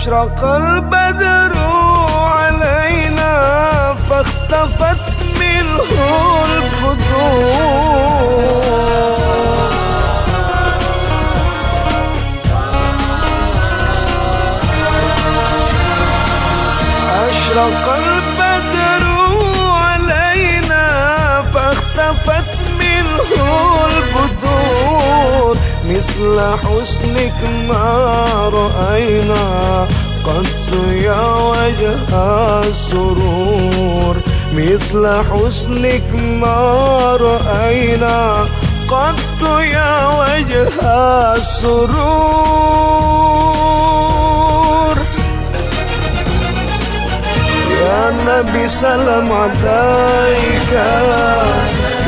أشرق البدر علينا فاختفت منه البدور أشرق البدر مثل حسنك ما رأينا. قد يا وجه السرور. مثل حسنك ما رأينا. قد يا وجه السرور. يا نبي سلام عليك.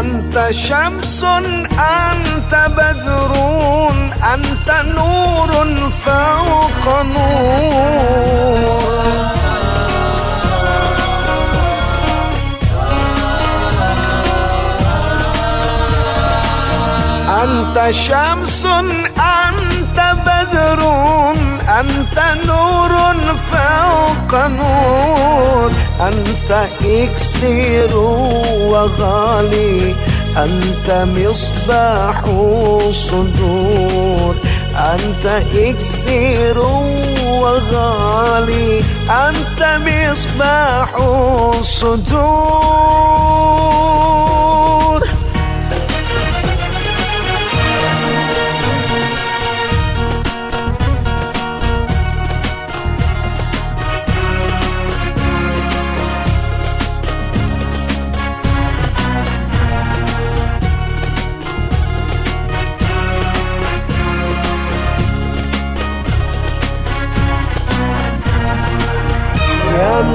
أنت شمس أنت بدر أنت نور فوق نور. أنت شمس أنت بدر أنت نور فوق نور. أنت إكسير وغالي أنت مصباح الصدور أنت إكسير وغالي أنت مصباح الصدور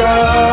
صلوات الله عليك